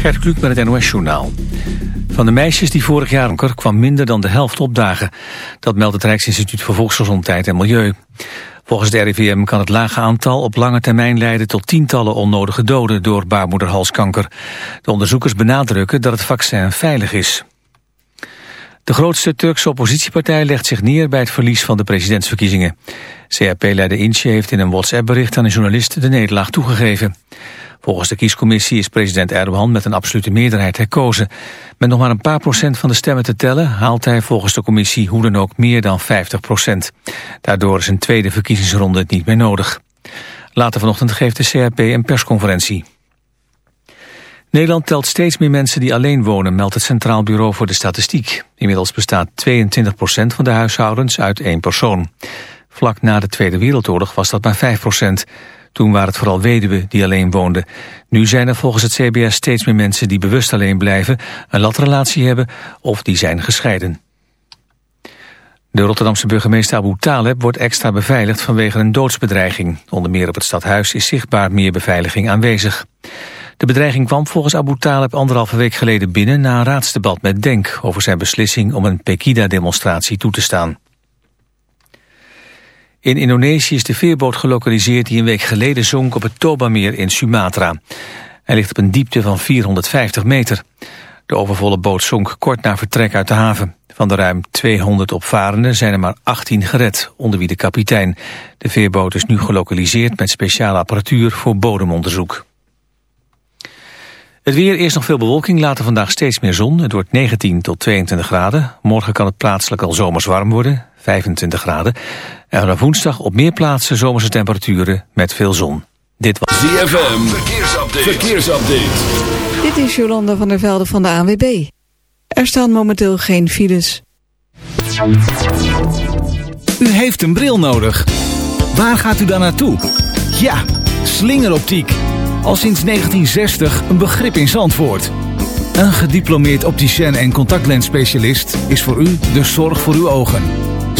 Gert Kluk met het NOS-journaal. Van de meisjes die vorig jaar kanker kwam minder dan de helft opdagen. Dat meldt het Rijksinstituut voor Volksgezondheid en Milieu. Volgens de RIVM kan het lage aantal op lange termijn leiden tot tientallen onnodige doden door baarmoederhalskanker. De onderzoekers benadrukken dat het vaccin veilig is. De grootste Turkse oppositiepartij legt zich neer bij het verlies van de presidentsverkiezingen. CHP-leider Ince heeft in een WhatsApp-bericht aan een journalist de nederlaag toegegeven. Volgens de kiescommissie is president Erdogan met een absolute meerderheid herkozen. Met nog maar een paar procent van de stemmen te tellen... haalt hij volgens de commissie hoe dan ook meer dan 50 procent. Daardoor is een tweede verkiezingsronde niet meer nodig. Later vanochtend geeft de CRP een persconferentie. Nederland telt steeds meer mensen die alleen wonen, meldt het Centraal Bureau voor de Statistiek. Inmiddels bestaat 22 procent van de huishoudens uit één persoon. Vlak na de Tweede Wereldoorlog was dat maar 5 procent. Toen waren het vooral weduwen die alleen woonden. Nu zijn er volgens het CBS steeds meer mensen die bewust alleen blijven, een latrelatie hebben of die zijn gescheiden. De Rotterdamse burgemeester Abu Taleb wordt extra beveiligd vanwege een doodsbedreiging. Onder meer op het stadhuis is zichtbaar meer beveiliging aanwezig. De bedreiging kwam volgens Abu Taleb anderhalve week geleden binnen na een raadsdebat met Denk over zijn beslissing om een Pekida-demonstratie toe te staan. In Indonesië is de veerboot gelokaliseerd die een week geleden zonk op het Tobameer in Sumatra. Hij ligt op een diepte van 450 meter. De overvolle boot zonk kort na vertrek uit de haven. Van de ruim 200 opvarenden zijn er maar 18 gered, onder wie de kapitein. De veerboot is nu gelokaliseerd met speciale apparatuur voor bodemonderzoek. Het weer, eerst nog veel bewolking, later vandaag steeds meer zon. Het wordt 19 tot 22 graden. Morgen kan het plaatselijk al zomers warm worden, 25 graden. En op woensdag op meer plaatsen zomerse temperaturen met veel zon. Dit was ZFM, verkeersupdate. verkeersupdate. Dit is Jolanda van der Velde van de ANWB. Er staan momenteel geen files. U heeft een bril nodig. Waar gaat u dan naartoe? Ja, slingeroptiek al sinds 1960 een begrip in Zandvoort. Een gediplomeerd opticien en contactlensspecialist is voor u de zorg voor uw ogen.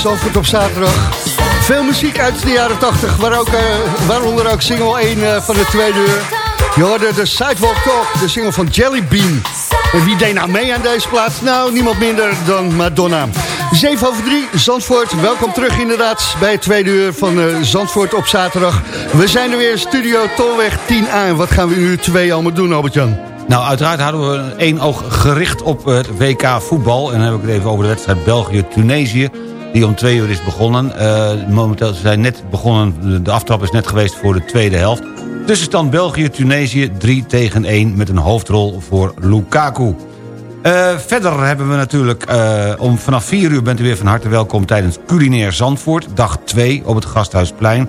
Zandvoort op zaterdag. Veel muziek uit de jaren 80, waar ook, uh, waaronder ook single 1 uh, eh, van de tweede uur. Je hoorde de Sidewalk Talk, de single van Jelly Bean. En wie deed nou mee aan deze plaats? Nou, niemand minder dan Madonna. 7 over 3, Zandvoort. Welkom terug inderdaad bij het tweede uur van uh, Zandvoort op zaterdag. We zijn er weer, Studio Tolweg 10A. Wat gaan we nu twee allemaal doen, Albert-Jan? Nou, uiteraard hadden we één oog gericht op het WK voetbal. En dan heb ik het even over de wedstrijd België-Tunesië. Die om twee uur is begonnen. Uh, momenteel zijn net begonnen, de aftrap is net geweest voor de tweede helft. Tussenstand België-Tunesië 3 tegen 1 met een hoofdrol voor Lukaku. Uh, verder hebben we natuurlijk, uh, om vanaf 4 uur bent u weer van harte welkom tijdens Culinair Zandvoort. Dag 2 op het Gasthuisplein.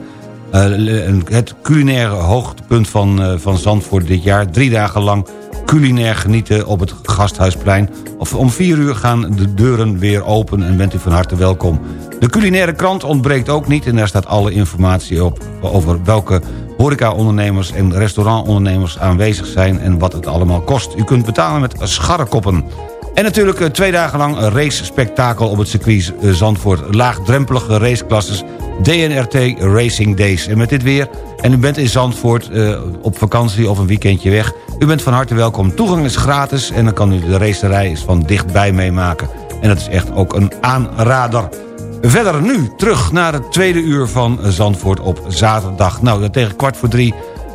Het culinaire hoogtepunt van, van Zandvoort dit jaar. Drie dagen lang culinair genieten op het Gasthuisplein. Of om 4 uur gaan de deuren weer open en bent u van harte welkom. De culinaire krant ontbreekt ook niet en daar staat alle informatie op... over welke horecaondernemers en restaurantondernemers aanwezig zijn... en wat het allemaal kost. U kunt betalen met scharrekoppen. En natuurlijk eh, twee dagen lang een race-spektakel op het circuit eh, Zandvoort. Laagdrempelige raceklasses, DNRT Racing Days. En met dit weer, en u bent in Zandvoort uh, op vakantie of een weekendje weg... u bent van harte welkom. Toegang is gratis en dan kan u de racerij eens van dichtbij meemaken. En dat is echt ook een aanrader. Verder nu terug naar het tweede uur van Zandvoort op zaterdag. Nou, tegen kwart voor drie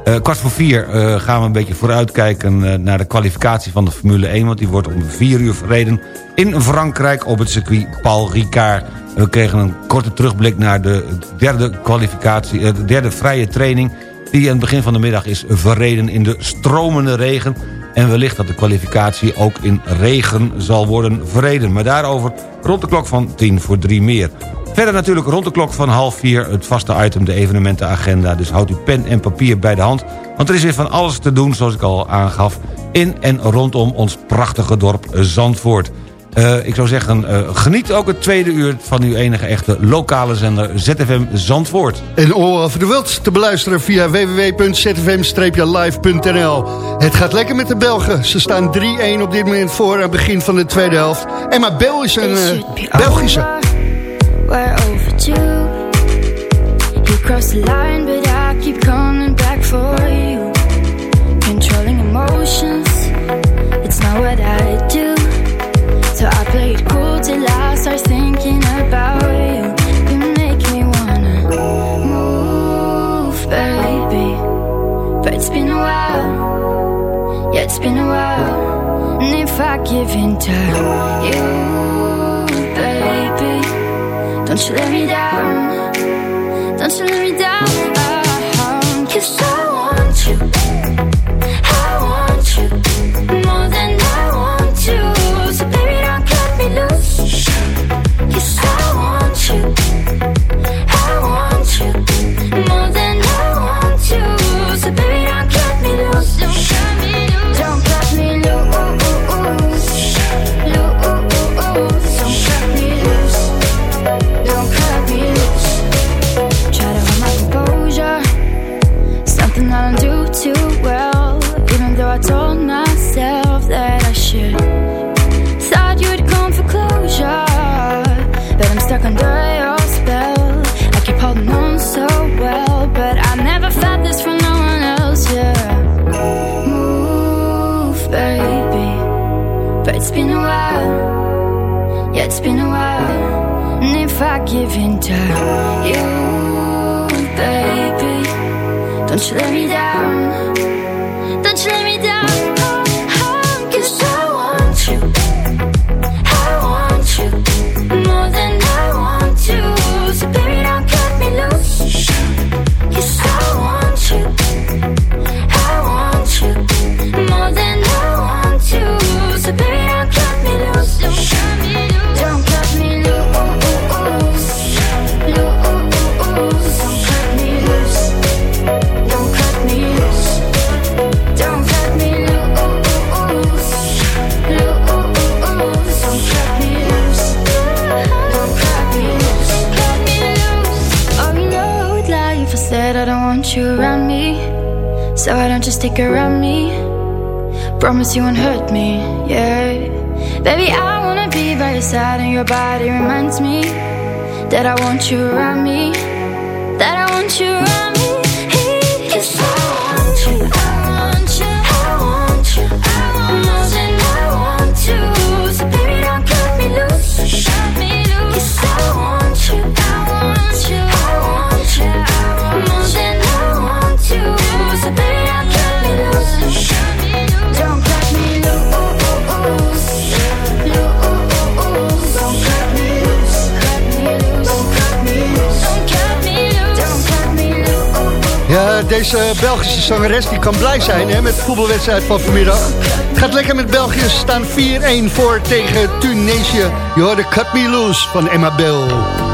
uh, kwart voor vier uh, gaan we een beetje vooruitkijken uh, naar de kwalificatie van de Formule 1. Want die wordt om vier uur verreden in Frankrijk op het circuit Paul Ricard. we kregen een korte terugblik naar de derde kwalificatie, de derde vrije training. Die aan het begin van de middag is verreden in de stromende regen. En wellicht dat de kwalificatie ook in regen zal worden verreden. Maar daarover rond de klok van tien voor drie meer. Verder natuurlijk rond de klok van half vier het vaste item, de evenementenagenda. Dus houd uw pen en papier bij de hand. Want er is weer van alles te doen, zoals ik al aangaf... in en rondom ons prachtige dorp Zandvoort. Uh, ik zou zeggen, uh, geniet ook het tweede uur van uw enige echte lokale zender ZFM Zandvoort. En All Over the World te beluisteren via www.zfm-live.nl. Het gaat lekker met de Belgen. Ze staan 3-1 op dit moment voor aan het begin van de tweede helft. En maar Bel is een uh, Belgische. we're overdue You crossed the line but I keep coming back for you been a while And if I give in to you, baby don't you let me down Don't you let me down uh-huh. Cause I want you it's been a while. And if I give in to you, baby, don't you let me down. Around me? Promise you won't hurt me, yeah. Baby, I wanna be by your side, and your body reminds me that I want you around me. Deze Belgische zangeres die kan blij zijn hè, met de voetbalwedstrijd van vanmiddag. Het gaat lekker met België. Staan 4-1 voor tegen Tunesië. Je hoorde Cut Me Loose van Emma Bell.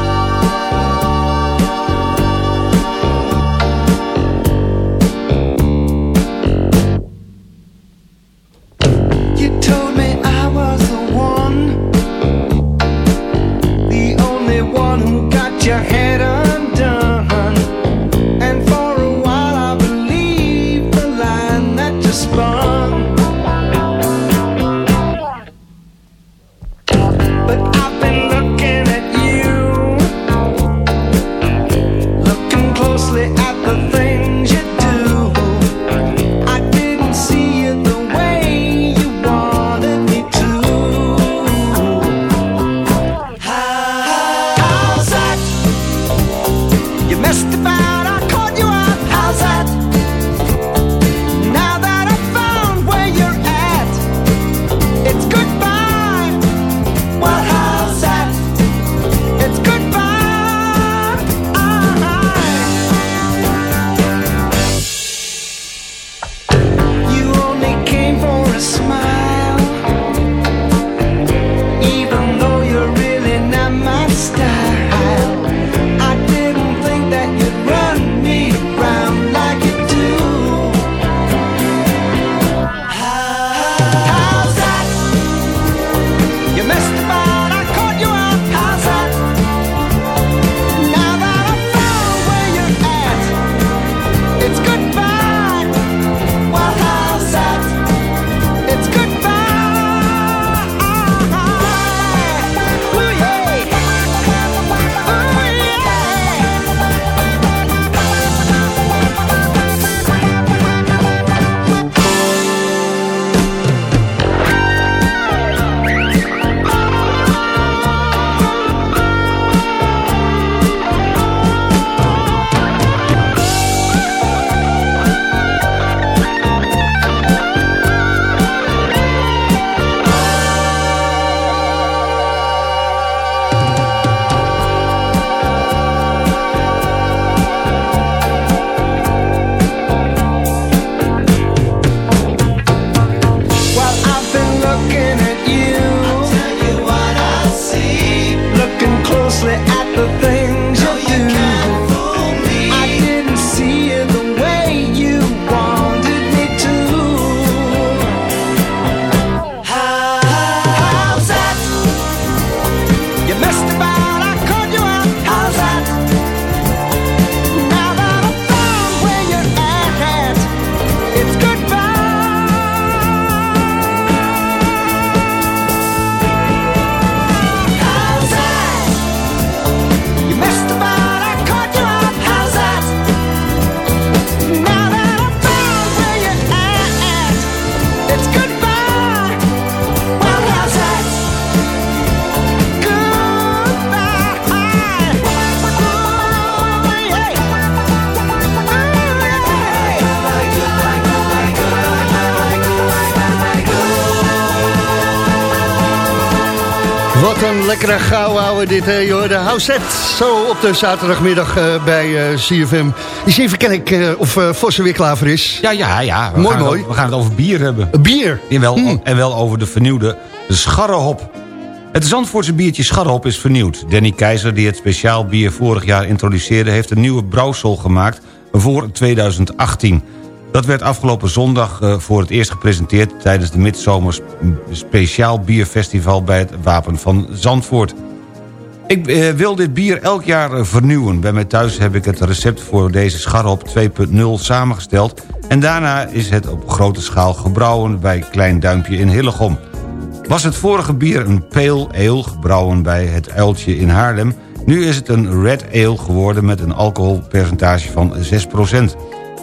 Dit, hè, joh. De house set, zo op de zaterdagmiddag eh, bij eh, CFM. Eens even kijken eh, of uh, Vossen weer klaar voor is. Ja, ja, ja. We Mooi, gaan mooi. Het, we gaan het over bier hebben. Bier? En wel, Mm. en wel over de vernieuwde Scharrehop. Het Zandvoortse biertje Scharrehop is vernieuwd. Danny Keizer, die het speciaal bier vorig jaar introduceerde... heeft een nieuwe brouwsel gemaakt voor 2018. Dat werd afgelopen zondag eh, voor het eerst gepresenteerd... tijdens de Midzomers Speciaal Bierfestival bij het Wapen van Zandvoort. Ik eh, wil dit bier elk jaar eh, vernieuwen. Bij mij thuis heb ik het recept voor deze scharhop 2.0 samengesteld... en daarna is het op grote schaal gebrouwen bij Klein Duimpje in Hillegom. Was het vorige bier een pale ale, gebrouwen bij het Uiltje in Haarlem... nu is het een red ale geworden met een alcoholpercentage van 6%.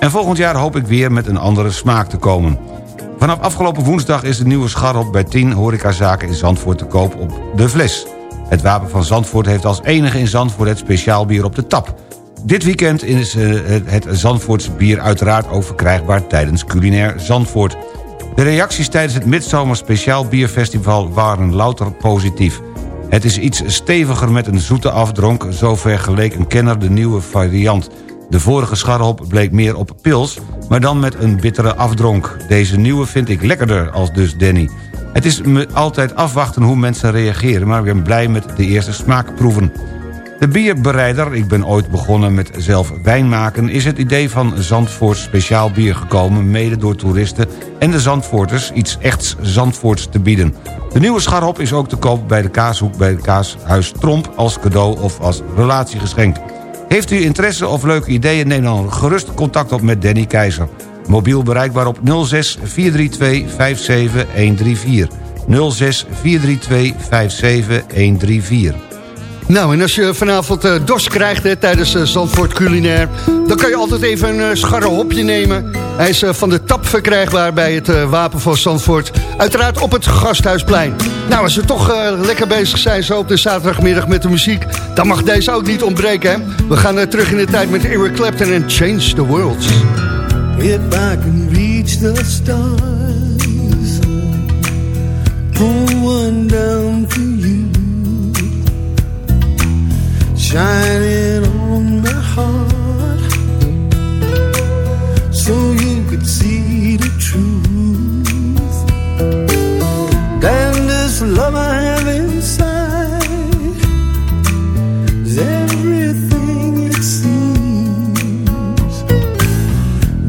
En volgend jaar hoop ik weer met een andere smaak te komen. Vanaf afgelopen woensdag is de nieuwe scharhop bij 10 horecazaken in Zandvoort te koop op de fles. Het Wapen van Zandvoort heeft als enige in Zandvoort het speciaal bier op de tap. Dit weekend is eh, het- Zandvoortse bier uiteraard ook verkrijgbaar tijdens Culinair Zandvoort. De reacties tijdens het Midzomer Speciaal Bierfestival waren louter positief. Het is iets steviger met een zoete afdronk, zo vergeleek een kenner de nieuwe variant. De vorige scharrehop bleek meer op pils, maar dan met een bittere afdronk. Deze nieuwe vind ik lekkerder, als dus Danny. Het is me altijd afwachten hoe mensen reageren... maar ik ben blij met de eerste smaakproeven. De bierbereider, ik ben ooit begonnen met zelf wijn maken... is het idee van Zandvoorts speciaal bier gekomen... mede door toeristen en de Zandvoorters iets echts Zandvoorts te bieden. De nieuwe scharhop is ook te koop bij de kaashoek bij het kaashuis Tromp... als cadeau of als relatiegeschenk. Heeft u interesse of leuke ideeën, neem dan gerust contact op met Danny Keizer. Mobiel bereikbaar op 06 432 57134. 06 432 57134. Nou, en als je vanavond eh dorst krijgt tijdens eh, Zandvoort Culinair... dan kan je altijd even een uh, hopje nemen. Hij is van de tap verkrijgbaar bij het Wapen van Zandvoort. Uiteraard op het Gasthuisplein. Nou, als we toch lekker bezig zijn zo op de zaterdagmiddag met de muziek... dan mag deze ook niet ontbreken, hè? We gaan terug in de tijd met Eric Clapton en Change the World. If I can reach the stars, pull one down for you, shining on my heart, so you could see the truth. Then this love I have inside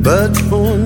But for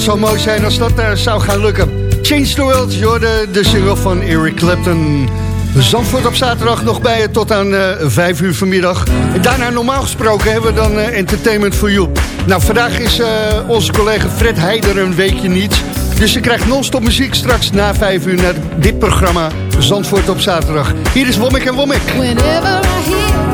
dat zou mooi zijn als dat eh, zou gaan lukken. Change the World, hoorde de single van Eric Clapton. Zandvoort op zaterdag nog bij je tot aan eh 5 uur vanmiddag. Daarna normaal gesproken hebben we dan eh, Entertainment for You. Nou, vandaag is eh, onze collega Fred Heider een weekje niet. Dus je krijgt non-stop muziek straks na 5 uur naar dit programma Zandvoort op zaterdag. Hier is Womek en hear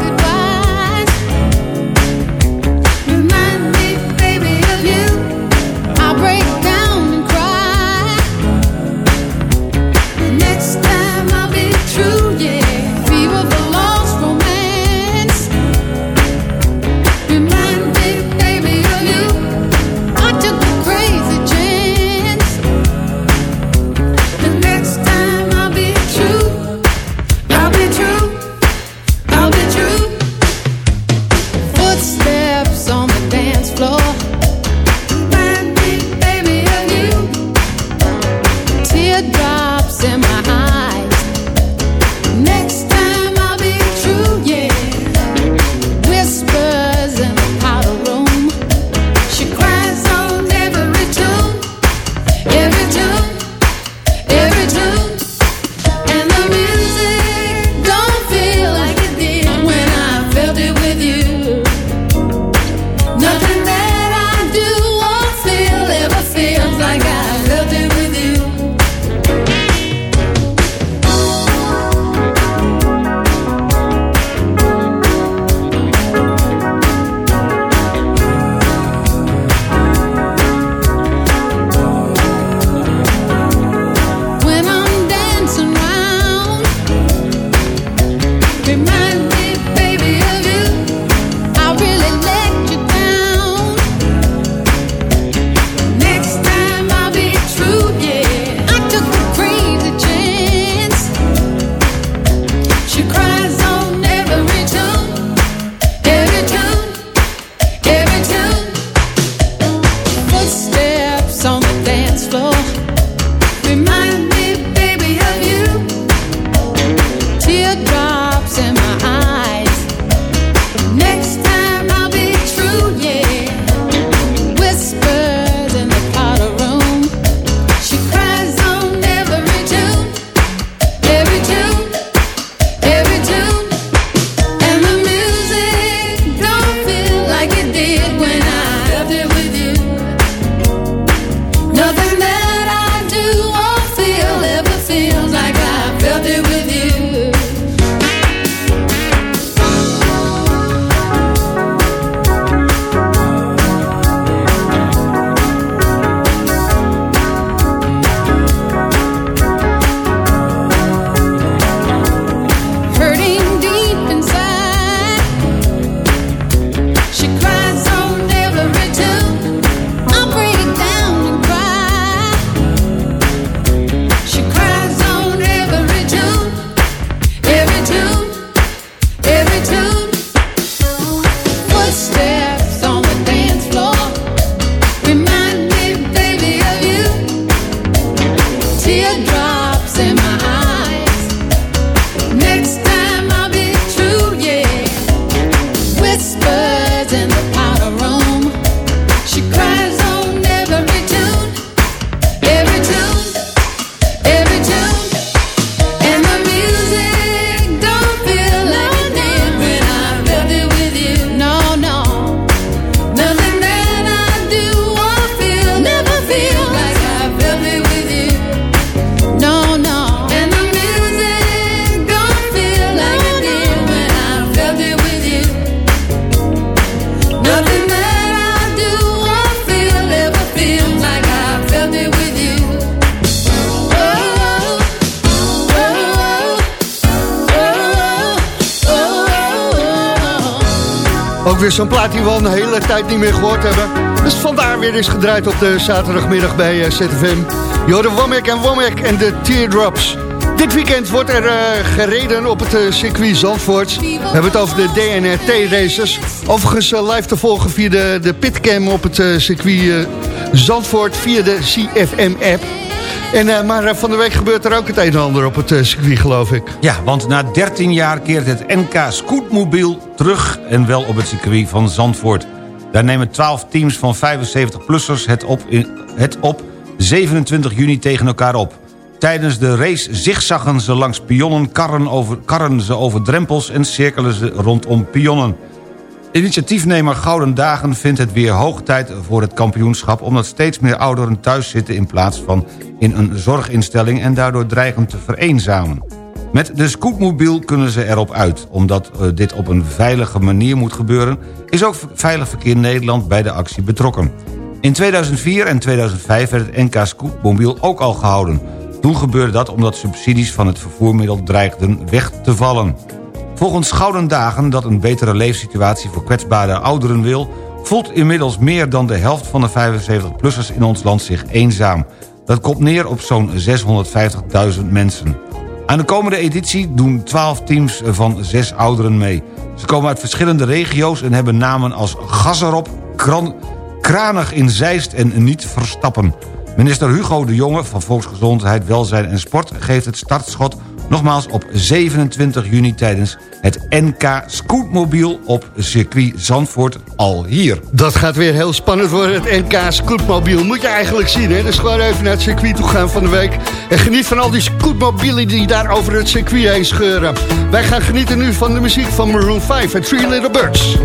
Ook weer zo'n plaat die we al een hele tijd niet meer gehoord hebben. Dus vandaar weer eens gedraaid op de zaterdagmiddag bij eh, ZFM. Je hoorde Womack en Womack en de Teardrops. Dit weekend wordt er eh, gereden op het eh, circuit Zandvoort. We hebben het over de DNRT-races. Overigens live te volgen via de, de pitcam op het circuit Zandvoort via de CFM-app. En, eh, maar eh, van de week gebeurt er ook het een en ander op het eh, circuit, geloof ik. Ja, want na 13 jaar keert het NK Scootmobiel terug... en wel op het circuit van Zandvoort. Daar nemen 12 teams van 75-plussers het op in, het op 27 juni tegen elkaar op. Tijdens de race zigzaggen ze langs pionnen, karren, over, karren ze over drempels... en cirkelen ze rondom pionnen. Initiatiefnemer Gouden Dagen vindt het weer hoog tijd voor het kampioenschap... omdat steeds meer ouderen thuis zitten in plaats van in een zorginstelling... en daardoor dreigen te vereenzamen. Met de scootmobiel kunnen ze erop uit. Omdat eh, dit op een veilige manier moet gebeuren... is ook Veilig Verkeer Nederland bij de actie betrokken. In 2004 en 2005 werd het NK Scootmobiel ook al gehouden. Toen gebeurde dat omdat subsidies van het vervoermiddel dreigden weg te vallen. Volgens Gouden Dagen dat een betere leefsituatie voor kwetsbare ouderen wil... voelt inmiddels meer dan de helft van de 75-plussers in ons land zich eenzaam. Dat komt neer op zo'n 650.000 mensen. Aan de komende editie doen 12 teams van 6 ouderen mee. Ze komen uit verschillende regio's en hebben namen als Gazerop, Kran, Kranig in Zeist en Niet Verstappen. Minister Hugo de Jonge van Volksgezondheid, Welzijn en Sport... geeft het startschot nogmaals op 27 juni tijdens het NK Scootmobiel op circuit Zandvoort al hier. Dat gaat weer heel spannend worden, het NK Scootmobiel. Moet je eigenlijk zien, hè? Dus gewoon even naar het circuit toe gaan van de week. En geniet van al die scootmobielen die daar over het circuit heen scheuren. Wij gaan genieten nu van de muziek van Maroon 5 en Three Little Birds.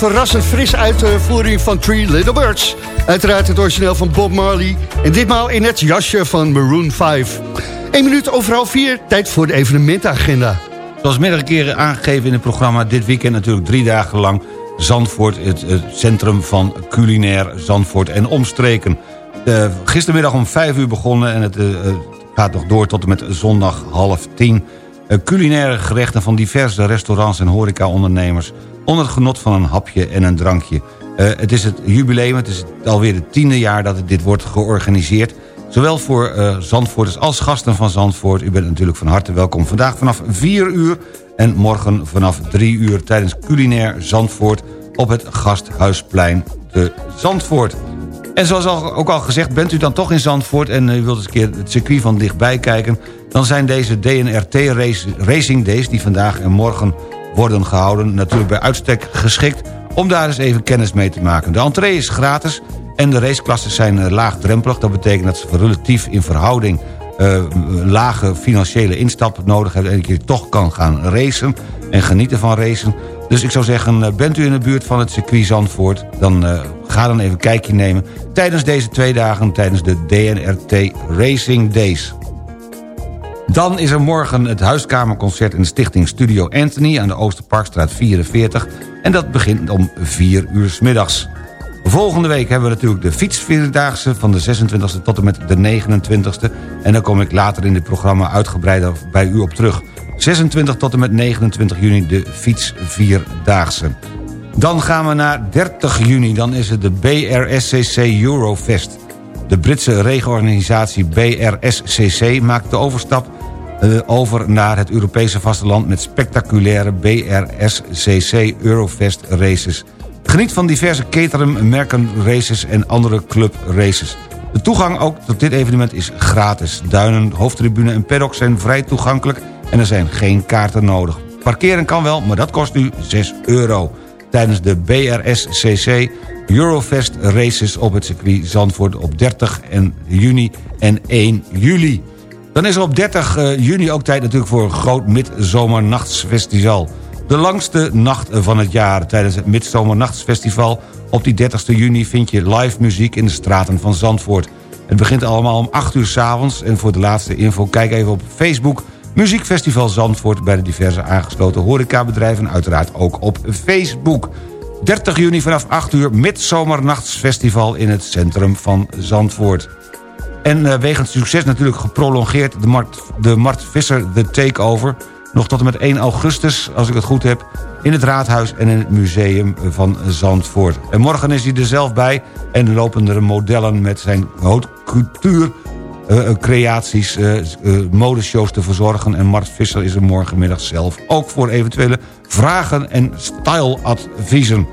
Verrassend fris uitvoering van Three Little Birds. Uiteraard het origineel van Bob Marley. En ditmaal in het jasje van Maroon 5. 1 minuut overal 4, tijd voor de evenementagenda. Zoals meerdere keren aangegeven in het programma... dit weekend natuurlijk drie dagen lang Zandvoort... het, het centrum van culinair Zandvoort en omstreken. Eh, gistermiddag om vijf uur begonnen... en het eh, eh, gaat nog door tot en met zondag half tien. Eh, culinaire gerechten van diverse restaurants en horecaondernemers... onder het genot van een hapje en een drankje. Eh, het is het jubileum, het is alweer het tiende jaar dat dit wordt georganiseerd... Zowel voor eh, Zandvoorters als gasten van Zandvoort. U bent natuurlijk van harte welkom. Vandaag vanaf 4 uur en morgen vanaf 3 uur... tijdens culinair Zandvoort op het Gasthuisplein te Zandvoort. En zoals al, ook al gezegd, bent u dan toch in Zandvoort... en u wilt eens een keer het circuit van dichtbij kijken... dan zijn deze DNRT race, Racing Days... die vandaag en morgen worden gehouden... natuurlijk bij uitstek geschikt om daar eens even kennis mee te maken. De entree is gratis en de raceklassen zijn eh, laagdrempelig. Dat betekent dat ze relatief in verhouding... eh, lage financiële instap nodig hebben... en dat je toch kan gaan racen en genieten van racen. Dus ik zou zeggen, eh, bent u in de buurt van het circuit Zandvoort... dan ga dan even een kijkje nemen tijdens deze twee dagen... tijdens de DNRT Racing Days. Dan is er morgen het huiskamerconcert in de stichting Studio Anthony... aan de Oosterparkstraat 44. En dat begint om 4 uur 's middags. Volgende week hebben we natuurlijk de fietsvierdaagse... van de 26e tot en met de 29e. En daar kom ik later in dit programma uitgebreider bij u op terug. 26 tot en met 29 juni de fietsvierdaagse. Dan gaan we naar 30 juni, dan is het de BRSCC Eurofest. De Britse regenorganisatie BRSCC maakt de overstap eh, over naar het Europese vasteland... met spectaculaire BRSCC Eurofest races. Geniet van diverse catering, merken races en andere club races. De toegang ook tot dit evenement is gratis. Duinen, hoofdtribune en paddock zijn vrij toegankelijk... en er zijn geen kaarten nodig. Parkeren kan wel, maar dat kost u 6 euro. Tijdens de BRSCC Eurofest races op het circuit Zandvoort op 30 en juni en 1 juli. Dan is er op 30 eh, juni ook tijd natuurlijk voor een groot midzomernachtsfestival. De langste nacht van het jaar tijdens het Midzomernachtsfestival. Op die 30 juni vind je live muziek in de straten van Zandvoort. Het begint allemaal om 8 uur s'avonds. En voor de laatste info kijk even op Facebook... Muziekfestival Zandvoort bij de diverse aangesloten horecabedrijven. Uiteraard ook op Facebook. 30 juni vanaf 8 uur Midzomernachtsfestival in het centrum van Zandvoort. En uh, wegens succes natuurlijk geprolongeerd de Mart, de Mart Visser The Takeover... nog tot en met 1 augustus, als ik het goed heb... in het Raadhuis en in het Museum van Zandvoort. En morgen is hij er zelf bij en lopen er modellen met zijn haute couture... Uh, creaties, modeshows te verzorgen. En Mart Visser is er morgenmiddag zelf ook voor eventuele vragen en styleadviezen.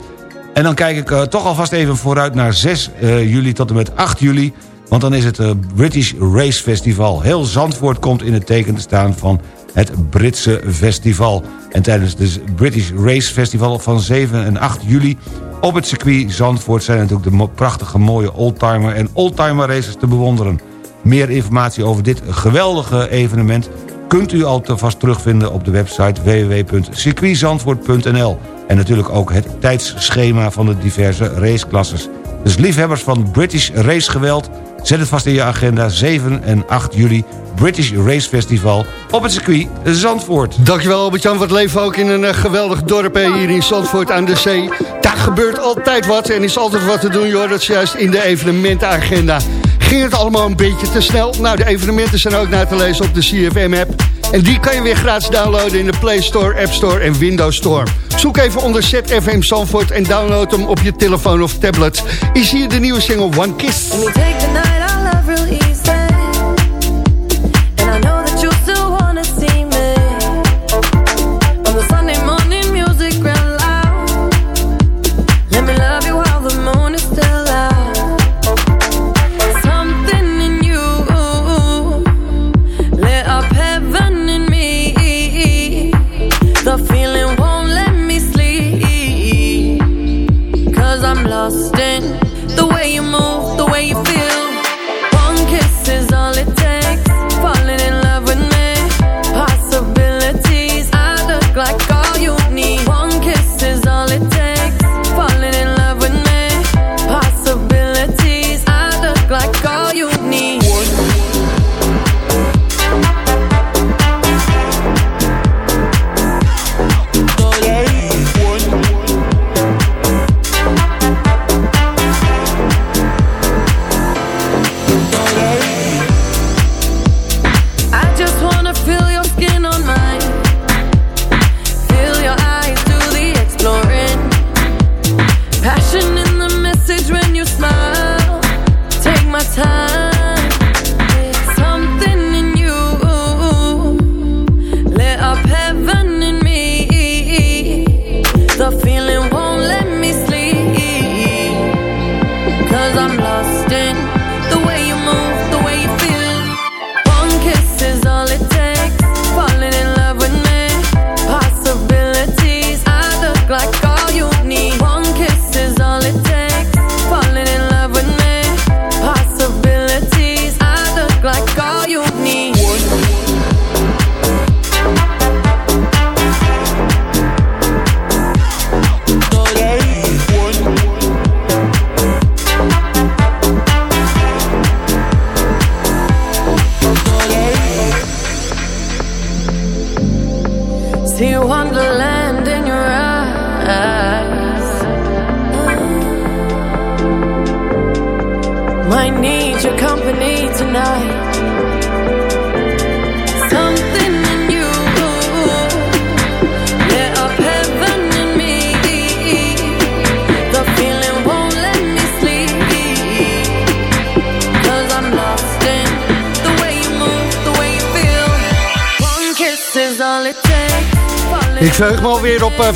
En dan kijk ik toch alvast even vooruit naar 6 juli tot en met 8 juli... Want dan is het uh, British Race Festival. Heel Zandvoort komt in het teken te staan van het Britse festival. En tijdens het British Race Festival van 7 en 8 juli... op het circuit Zandvoort zijn natuurlijk de prachtige mooie oldtimer en oldtimer races te bewonderen. Meer informatie over dit geweldige evenement kunt u alvast terugvinden op de website www.circuitzandvoort.nl. En natuurlijk ook het tijdsschema van de diverse raceklasses. Dus liefhebbers van British racegeweld... zet het vast in je agenda 7 en 8 juli... British Race Festival op het circuit Zandvoort. Dankjewel Albert-Jan, wat leven ook in een uh, geweldig dorp hier in Zandvoort aan de zee. Daar gebeurt altijd wat en is altijd wat te doen, joh. Dat is juist in de evenementenagenda. Ging het allemaal een beetje te snel? Nou, de evenementen zijn ook naar te lezen op de CFM-app. En die kan je weer gratis downloaden in de Play Store, App Store en Windows Store. Zoek even onder ZFM Zandvoort en download hem op je telefoon of tablet. Is hier de nieuwe single One Kiss.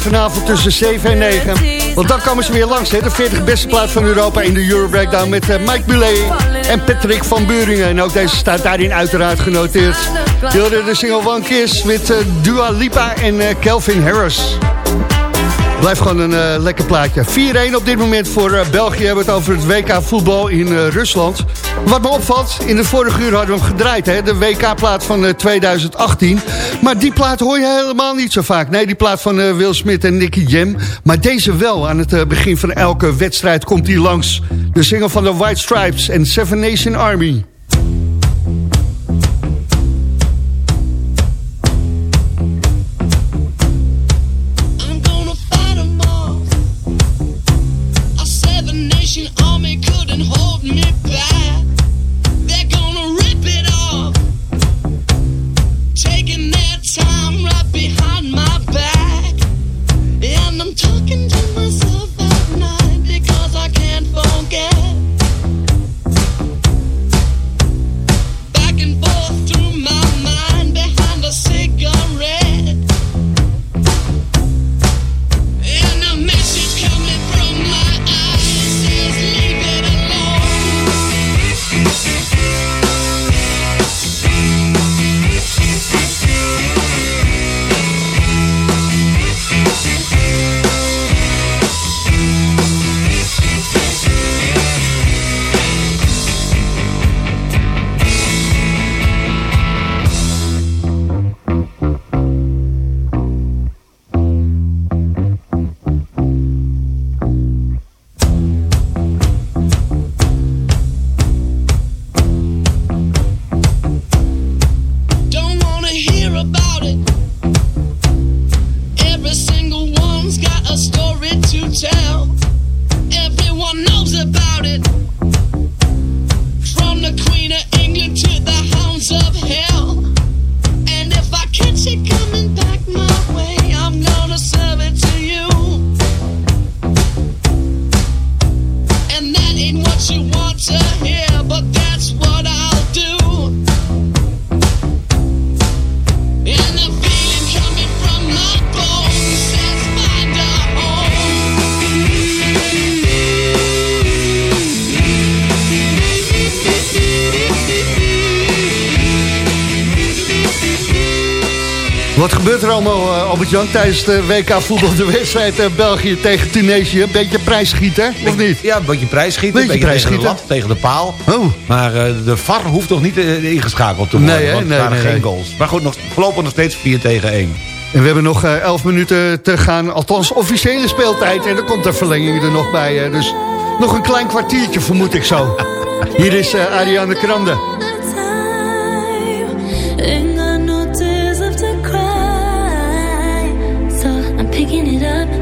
Vanavond tussen 7 en 9. Want dan komen ze weer langs, hè, de 40 beste plaat van Europa in de Euro Breakdown met eh, Mike Bulet en Patrick van Buringen. En ook deze staat daarin uiteraard genoteerd. Hoorde de single One Kiss met eh, Dua Lipa en eh, Kelvin Harris. Blijft gewoon een lekker plaatje. 4-1 op dit moment voor eh, België. Hebben we het over het WK voetbal in Rusland. Wat me opvalt, in de vorige uur hadden we hem gedraaid. Hè? De WK-plaat van eh, 2018. Maar die plaat hoor je helemaal niet zo vaak. Nee, die plaat van eh, Will Smith en Nicky Jam. Maar deze wel. Aan het eh, begin van elke wedstrijd komt die langs. De single van de White Stripes en Seven Nation Army. Taking their time right behind my back. And I'm talking to De WK voetbal, de wedstrijd eh, België tegen Tunesië? Beetje prijsschieten, of niet? Ja, een beetje prijsschieten. Beetje een beetje tegen de prijsschieten. lat, tegen de paal. Oh. Maar eh, de VAR hoeft nog niet eh, ingeschakeld te worden. Nee, hè? want Nee, er waren nee, geen nee. goals. Maar goed, nog, voorlopig nog steeds 4 tegen 1. En we hebben nog eh, 11 minuten te gaan, althans officiële speeltijd. En dan komt de verlenging er nog bij. eh, dus nog een klein kwartiertje, vermoed ik zo. Hier is eh, Ariane Krande.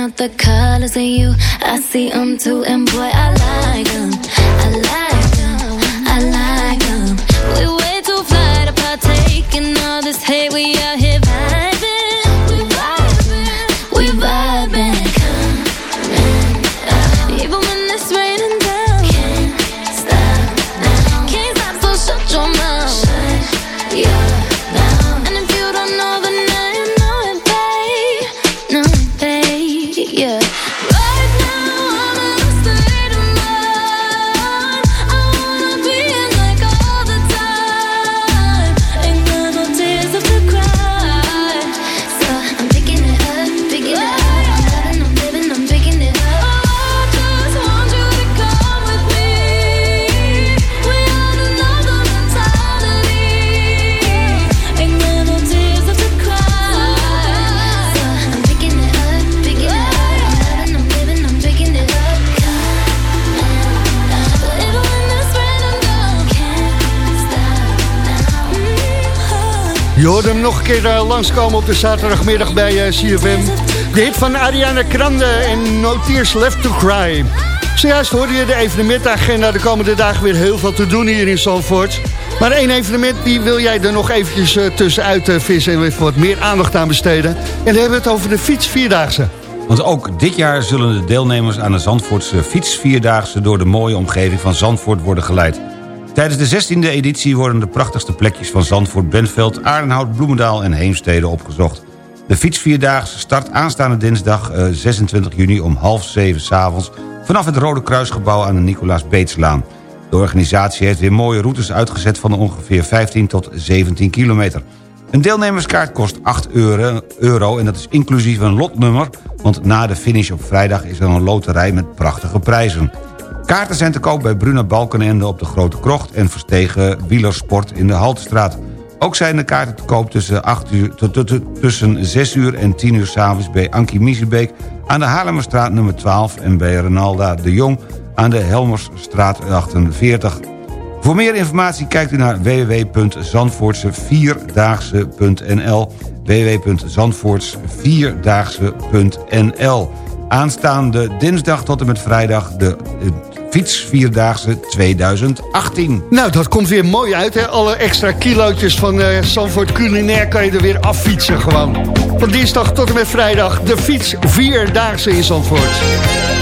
Out the colors in you. I see them too, and boy, I like them. I like Je nog een keer eh, langskomen op de zaterdagmiddag bij eh, CFM. De hit van Ariana Grande en No Left to Cry. Zojuist hoorde je de evenementagenda. De komende dagen weer heel veel te doen hier in Zandvoort. Maar één evenement die wil jij er nog eventjes eh, tussenuit vissen... en even wat meer aandacht aan besteden. En dan hebben we het over de fiets Vierdaagse. Want ook dit jaar zullen de deelnemers aan de Zandvoortse fietsvierdaagse... door de mooie omgeving van Zandvoort worden geleid. Tijdens de 16e editie worden de prachtigste plekjes van Zandvoort... Bentveld, Aardenhout, Bloemendaal en Heemstede opgezocht. De fietsvierdaagse start aanstaande dinsdag eh, 26 juni om half zeven 's avonds... vanaf het Rode Kruisgebouw aan de Nicolaas Beetslaan. De organisatie heeft weer mooie routes uitgezet van ongeveer 15 tot 17 kilometer. Een deelnemerskaart kost 8 euro, euro en dat is inclusief een lotnummer... want na de finish op vrijdag is er een loterij met prachtige prijzen. Kaarten zijn te koop bij Bruna Balkenende op de Grote Krocht... en Verstegen Wielersport in de Haltestraat. Ook zijn de kaarten te koop tussen, 8 uur, tussen 6 uur en 10 uur s'avonds... bij Ankie Miezebeek aan de Haarlemmerstraat nummer 12... en bij Renalda de Jong aan de Helmersstraat 48. Voor meer informatie kijkt u naar www.zandvoortsevierdaagse.nl www.zandvoortsvierdaagse.nl Aanstaande dinsdag tot en met vrijdag de eh, fietsvierdaagse 2018. Nou, dat komt weer mooi uit, hè? Alle extra kilootjes van eh Zandvoort Culinair kan je er weer affietsen gewoon. Van dinsdag tot en met vrijdag de fiets Vierdaagse in Zandvoort.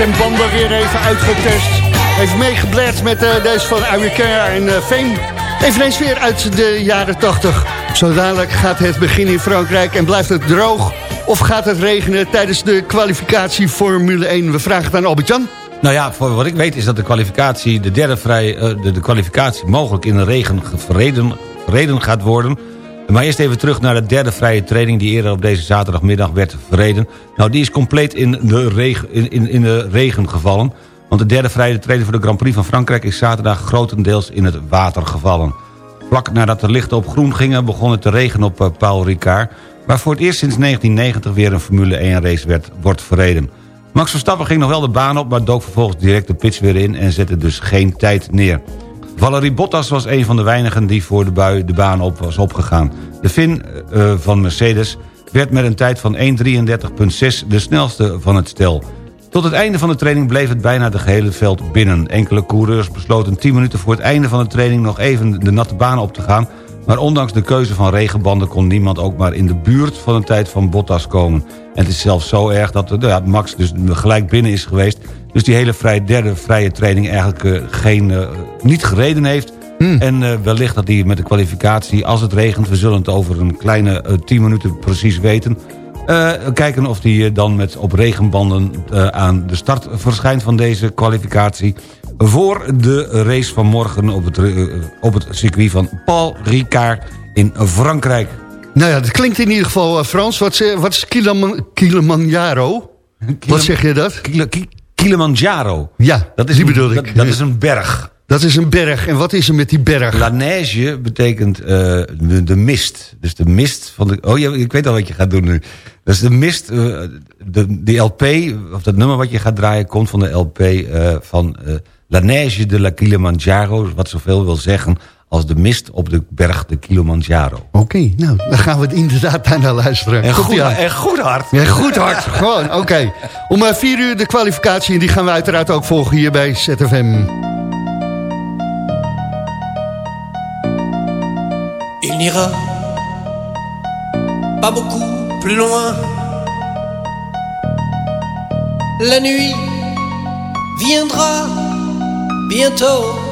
Zo, de stembanden weer even uitgetest. Even meegeblerd met eh, deze van Irish Care en uh. Eveneens weer uit de jaren 80. Zo dadelijk gaat het beginnen in Frankrijk en blijft het droog... of gaat het regenen tijdens de kwalificatie Formule 1? We vragen het aan Albert-Jan. Nou ja, voor wat ik weet is dat de kwalificatie, de derde vrij, eh, de, de kwalificatie mogelijk in de regen ge- verreden, verreden gaat worden. Maar eerst even terug naar de derde vrije training die eerder op deze zaterdagmiddag werd verreden. Nou, die is compleet in de regen, in, in, de regen gevallen. Want de derde vrije training voor de Grand Prix van Frankrijk is zaterdag grotendeels in het water gevallen. Vlak nadat de lichten op groen gingen begon het te regenen op eh, Paul Ricard... waar voor het eerst sinds 1990 weer een Formule 1 race werd, wordt verreden. Max Verstappen ging nog wel de baan op, maar dook vervolgens direct de pitch weer in... en zette dus geen tijd neer. Valerie Bottas was een van de weinigen die voor de bui de baan op was opgegaan. De Fin eh, van Mercedes werd met een tijd van 1.33.6 de snelste van het stel. Tot het einde van de training bleef het bijna de gehele veld binnen. Enkele coureurs besloten 10 minuten voor het einde van de training... nog even de natte baan op te gaan... maar ondanks de keuze van regenbanden... kon niemand ook maar in de buurt van de tijd van Bottas komen. En het is zelfs zo erg dat ja, Max dus gelijk binnen is geweest... dus die hele vrije, derde vrije training eigenlijk eh, geen, eh, niet gereden heeft... En eh, wellicht dat hij met de kwalificatie, als het regent... we zullen het over een kleine eh, 10 minuten precies weten... Kijken of hij dan met op regenbanden aan de start verschijnt van deze kwalificatie... voor de race van morgen op het, op het circuit van Paul Ricard in Frankrijk. Nou ja, dat klinkt in ieder geval, Frans. Wat, is, wat is Kilimanjaro? Wat zeg je dat? Kilimanjaro. Ja, Dat is die een- bedoel ik. Dat, dat is een berg. Dat is een berg. En wat is er met die berg? La neige betekent eh, de, de mist. Dus de mist van de... Oh, je- ik weet al wat je gaat doen nu. Dat is de mist... eh, de, die LP, of dat nummer wat je gaat draaien... komt van de LP eh, van La neige de la Kilimanjaro. Wat zoveel wil zeggen als de mist op de berg de Kilimanjaro. Oké, nou, dan gaan we het inderdaad daar naar luisteren. En goed, en goed hard. Ja, goed hard, gewoon, oké. Om eh, vier uur de kwalificatie, en die gaan we uiteraard ook volgen hier bij ZFM. Il n'ira pas beaucoup plus loin. La nuit viendra bientôt.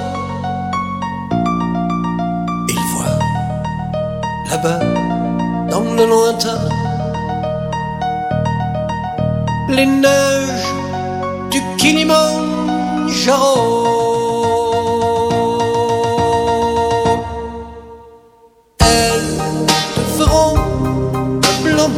Là-bas dans le lointain les neiges du Kilimanjaro. Elles te feront blanc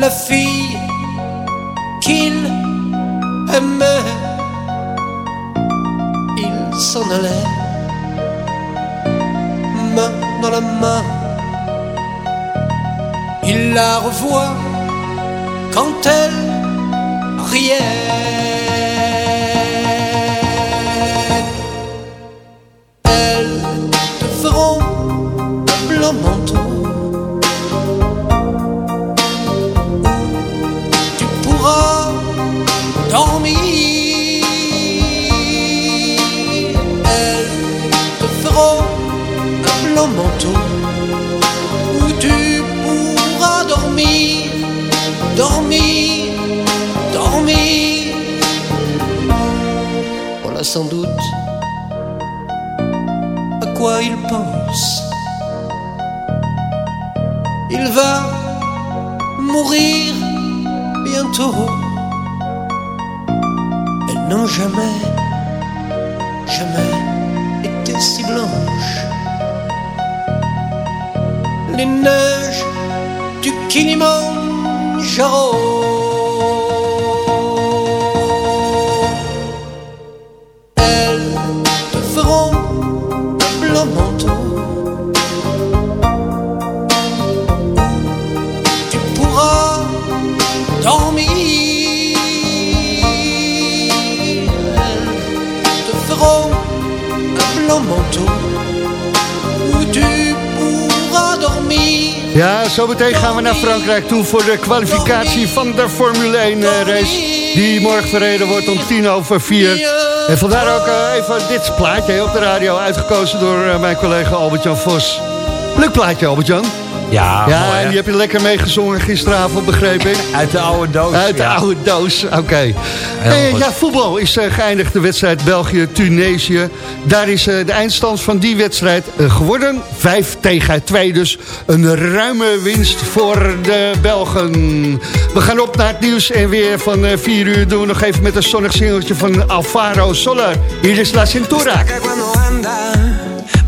La fille qu'il aimait, il s'en allait, main dans la main. Il la revoit quand elle riait. Frankrijk toe voor de kwalificatie van de Formule 1 eh, race. Die morgen verreden wordt om tien over vier. En vandaar ook eh, even dit plaatje op de radio uitgekozen door eh, mijn collega Albert-Jan Vos. Leuk plaatje Albert-Jan. Ja, Ja, mooi, en die heb je lekker meegezongen gisteravond, begreep ik. Uit de oude doos. Uit de ja. oude doos, oké. Eh, ja, voetbal is eh, geëindigd, de wedstrijd België-Tunesië. Daar is eh, de eindstand van die wedstrijd eh, geworden. 5 tegen 2, dus een ruime winst voor de Belgen. We gaan op naar het nieuws en weer van 4 uur doen we nog even met een zonnig singeltje van Alvaro Soler. Hier is La Cintura.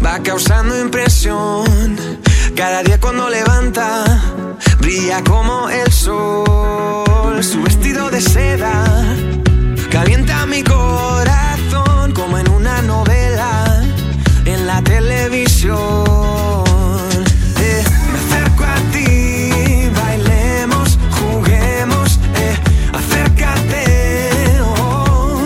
va causando impresión. Cada día cuando levanta brilla como el sol. Su vestido de seda calienta mi corazón Eh, me acerco a ti, bailemos, juguemos, eh, acércate. oh.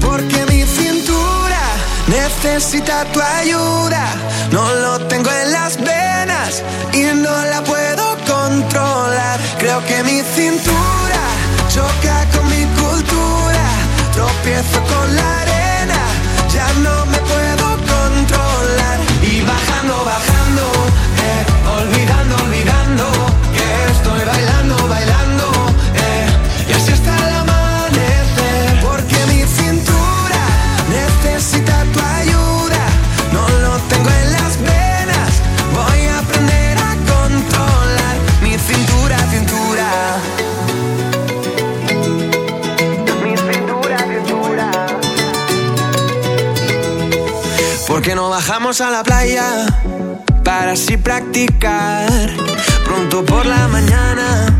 Porque mi cintura necesita tu ayuda. No lo tengo en las venas y no la puedo controlar. Creo que mi cintura choca con mi cultura. Tropiezo con la bajamos a la playa para así practicar pronto por la mañana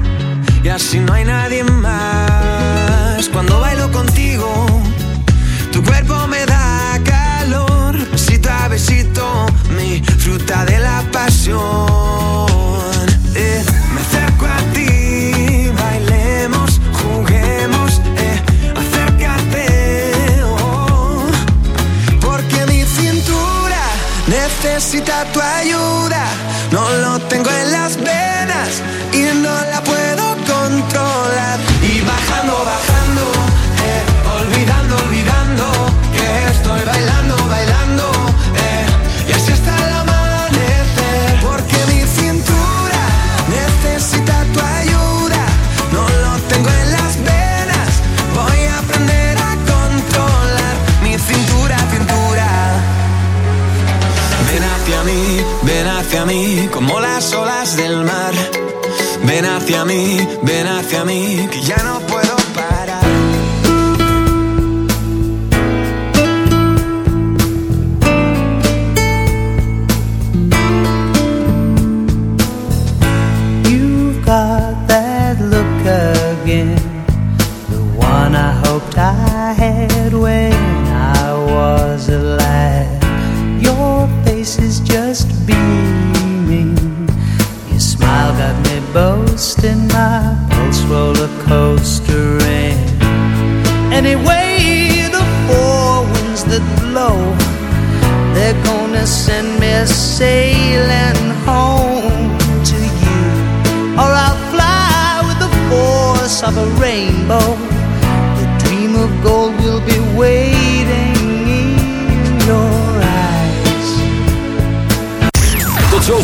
y así no hay nadie más. Cuando bailo contigo, tu cuerpo me da calor, besito a besito, mi fruta de la pasión. Eh, necesita tu ayuda. No lo tengo en las venas y no la puedo controlar. Y bajando, bajando, hacia mí, ven hacia mí, que ya no